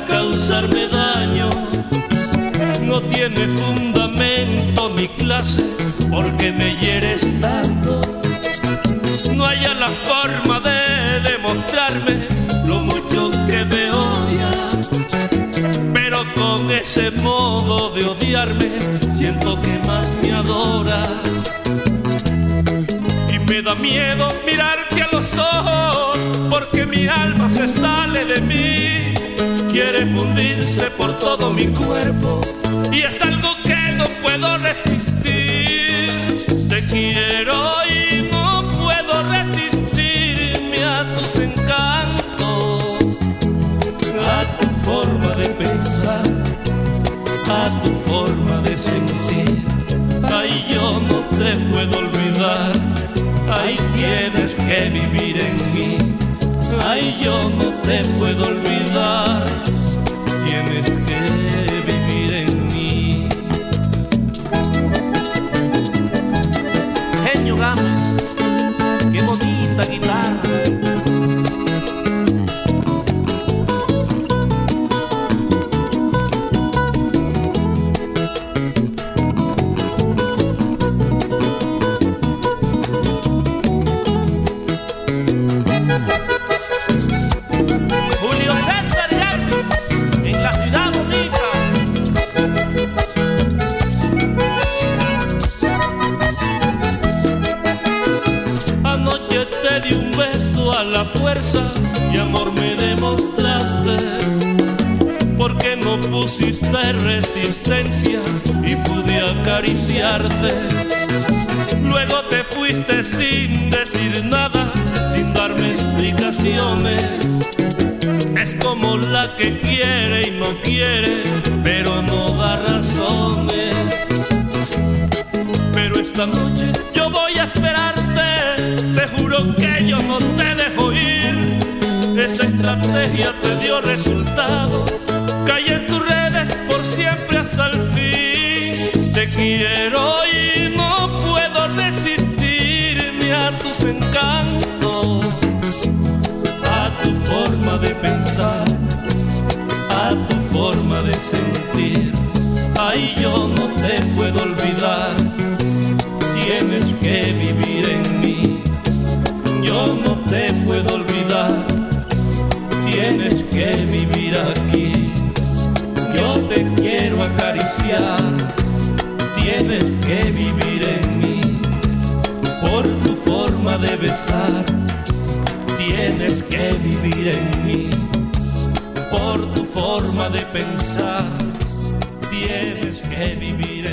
causarme daño. No tiene fundamento mi clase porque me hieres tanto. No haya la forma de demostrarme lo mucho que me odia. Pero con ese modo de odiarme siento que más me adoras. Y me da miedo mirarte a los ojos porque mi alma se sale de mí. Quiere fundirse por todo mi cuerpo y es algo que no puedo resistir. Te quiero y no puedo resistirme a tus encantos, a tu forma de pensar, a tu forma de sentir. Ay, yo no te puedo olvidar. Ay, tienes que vivir en mí. Ay, yo no te puedo olvidar. La fuerza y amor me demostraste. Porque no pusiste resistencia y pude acariciarte. Luego te fuiste sin decir nada, sin darme explicaciones. Es como la que quiere y no quiere, pero no da. Esta noche yo voy a esperarte, te juro que yo no te dejo ir. Esa estrategia te dio resultado, caí en tus redes por siempre hasta el fin. Te quiero y no puedo resistirme a tus encantos, a tu forma de pensar, a tu forma de sentir. Ay, tienes que vivir en mí. Por tu forma de besar, tienes que vivir en mí. Por tu forma de pensar, tienes que vivir